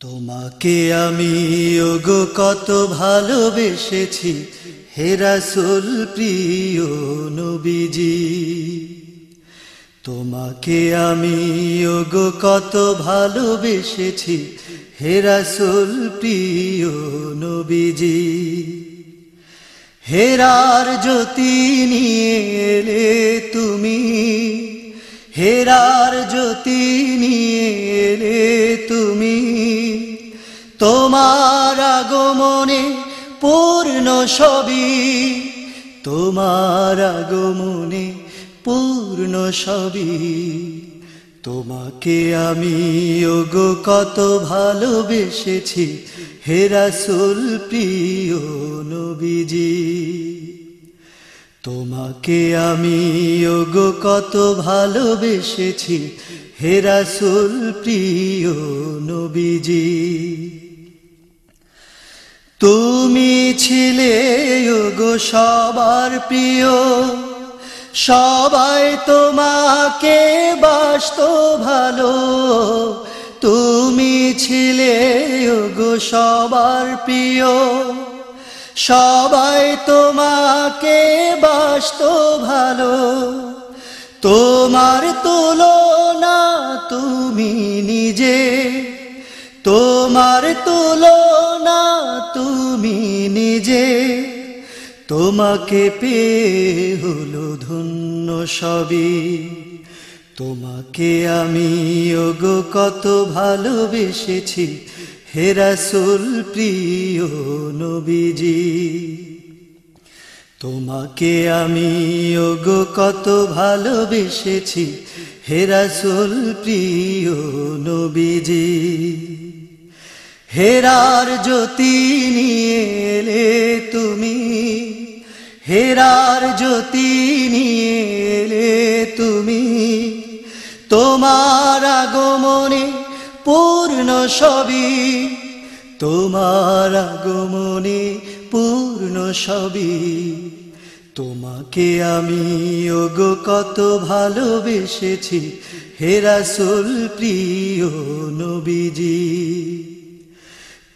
তোমাকে আমি, ওগো, কত ভালোবেসেছি। হেরাসুল প্রিয় নবীজি। তোমাকে আমি, ওগো, কত ভালোবেসেছি। হেরাসুল প্রিয় নবীজি। হেরার জ্যোতি নিয়ে তুমি। হেরার জ্যোতি নিয়ে তোমার আগমনে পূর্ণ সবই তোমার আগমনে পূর্ণ সবই তোমাকে আমি, ওগো, কত ভালোবেসেছি হেরাসুল প্রিয় নবীজি। তোমাকে আমি, ওগো, কত ভালোবেসেছি হেরাসুল প্রিয় নবীজি। তুমি ছিলে ওগো সবার প্রিয়। সবাই তোমাকে বাসত ভালো। তুমি ছিলে ওগো সবার প্রিয়। সবাই তোমাকে বাসত ভালো। তোমার তুলনা তুমি নিজে তোমার তুলনা তুমি নিজে। তোমাকে পেয়ে হলো ধন্য সবই। তোমাকে আমি, ওগো, কত ভালোবেসেছি। হেরাসুল প্রিয় নবীজি। তোমাকে আমি, ওগো, কত ভালোবেসেছি। হেরাসুল প্রিয় নবীজি। হেরার জ্যোতি নিয়ে এলে তুমি। হেরার জ্যোতি নিয়ে এলে তুমি। তোমার আগমনে পূর্ণ সবই তোমার আগমনে পূর্ণ সবই তোমাকে আমি, ওগো, কত ভালোবেসেছি। হেরাসুল প্রিয় নবীজি।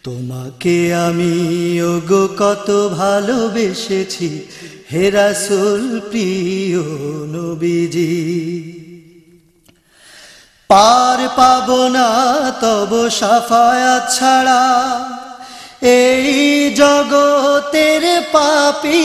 তোমাকে আমি, ওগো, কত ভালোবেসেছি। হেরাসুল প্রিয় নবীজি। পার পাব না, তব সাফায়া ছাড়া। এই জগতের পাপী